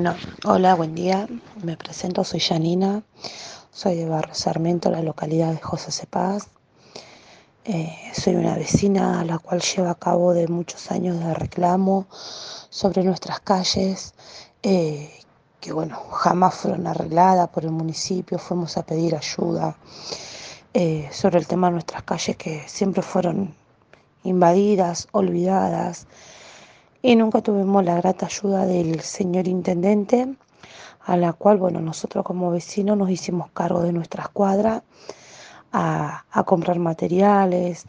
Bueno, hola, buen día. Me presento, soy Janina, soy de Barrio Sarmiento, la localidad de José Cepaz. Eh, soy una vecina a la cual lleva a cabo de muchos años de reclamo sobre nuestras calles, eh, que bueno, jamás fueron arregladas por el municipio, fuimos a pedir ayuda eh, sobre el tema de nuestras calles que siempre fueron invadidas, olvidadas y nunca tuvimos la grata ayuda del señor intendente, a la cual, bueno, nosotros como vecinos nos hicimos cargo de nuestras cuadras a, comprar materiales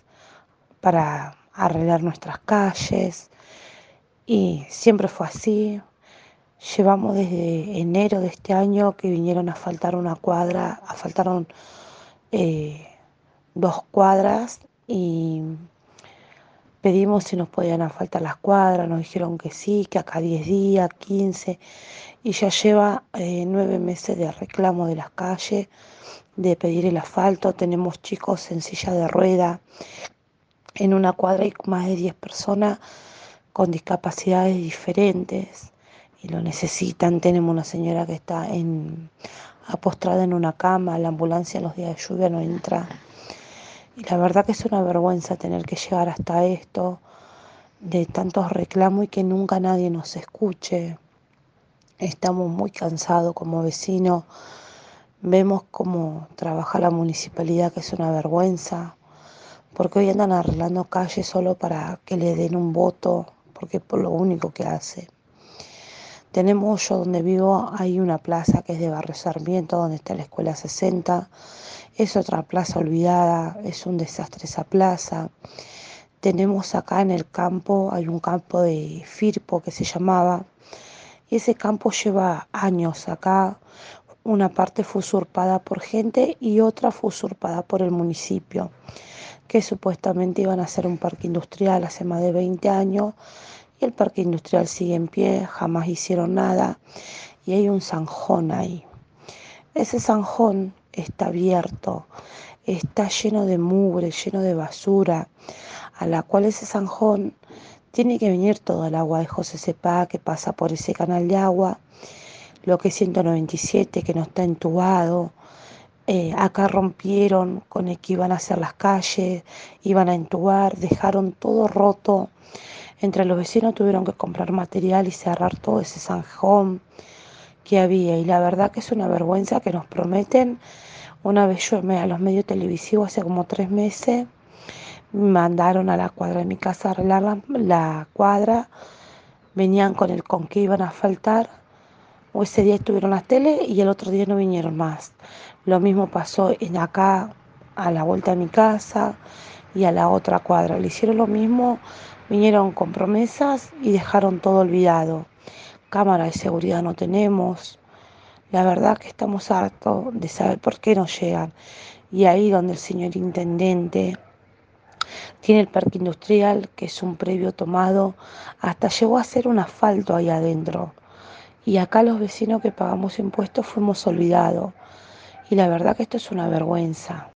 para arreglar nuestras calles y siempre fue así. Llevamos desde enero de este año que vinieron a faltar una cuadra, a faltaron eh, dos cuadras y Pedimos si nos podían faltar las cuadras, nos dijeron que sí, que acá 10 días, 15, y ya lleva eh, nueve meses de reclamo de las calles, de pedir el asfalto. Tenemos chicos en silla de rueda, en una cuadra hay más de 10 personas con discapacidades diferentes y lo necesitan. Tenemos una señora que está en, apostrada en una cama, la ambulancia en los días de lluvia no entra. Y la verdad que es una vergüenza tener que llegar hasta esto, de tantos reclamos y que nunca nadie nos escuche. Estamos muy cansados como vecinos. Vemos cómo trabaja la municipalidad, que es una vergüenza, porque hoy andan arreglando calles solo para que le den un voto, porque es por lo único que hace. Tenemos, yo donde vivo, hay una plaza que es de Barrio Sarmiento, donde está la Escuela 60. Es otra plaza olvidada, es un desastre esa plaza. Tenemos acá en el campo, hay un campo de Firpo que se llamaba, y ese campo lleva años acá. Una parte fue usurpada por gente y otra fue usurpada por el municipio, que supuestamente iban a hacer un parque industrial hace más de 20 años el parque industrial sigue en pie, jamás hicieron nada y hay un zanjón ahí. Ese zanjón está abierto, está lleno de mugre, lleno de basura, a la cual ese zanjón tiene que venir todo el agua de José Sepa que pasa por ese canal de agua, lo que es 197 que no está entubado. Eh, acá rompieron con el que iban a hacer las calles, iban a entubar, dejaron todo roto entre los vecinos tuvieron que comprar material y cerrar todo ese zanjón que había. Y la verdad que es una vergüenza que nos prometen. Una vez yo me a los medios televisivos hace como tres meses, me mandaron a la cuadra de mi casa a arreglar la, la cuadra. Venían con el con que iban a faltar. Ese día estuvieron las tele y el otro día no vinieron más. Lo mismo pasó en acá a la vuelta de mi casa y a la otra cuadra. Le hicieron lo mismo Vinieron con promesas y dejaron todo olvidado. Cámara de seguridad no tenemos. La verdad que estamos hartos de saber por qué no llegan. Y ahí donde el señor intendente tiene el parque industrial, que es un previo tomado, hasta llegó a hacer un asfalto ahí adentro. Y acá los vecinos que pagamos impuestos fuimos olvidados. Y la verdad que esto es una vergüenza.